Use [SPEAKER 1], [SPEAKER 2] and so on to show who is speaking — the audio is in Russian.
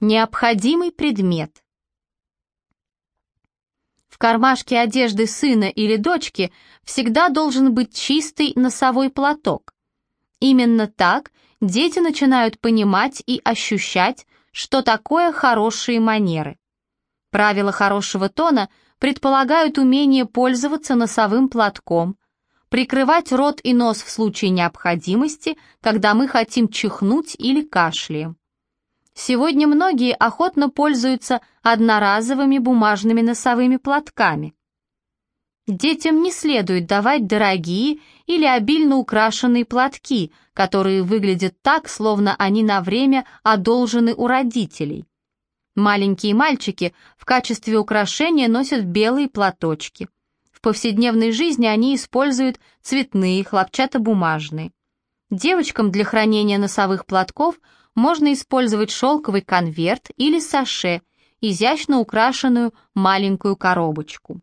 [SPEAKER 1] Необходимый предмет. В кармашке одежды сына или дочки всегда должен быть чистый носовой платок. Именно так дети начинают понимать и ощущать, что такое хорошие манеры. Правила хорошего тона предполагают умение пользоваться носовым платком, прикрывать рот и нос в случае необходимости, когда мы хотим чихнуть или кашляем. Сегодня многие охотно пользуются одноразовыми бумажными носовыми платками. Детям не следует давать дорогие или обильно украшенные платки, которые выглядят так, словно они на время одолжены у родителей. Маленькие мальчики в качестве украшения носят белые платочки. В повседневной жизни они используют цветные, хлопчатобумажные. Девочкам для хранения носовых платков – можно использовать шелковый конверт или саше, изящно украшенную маленькую коробочку.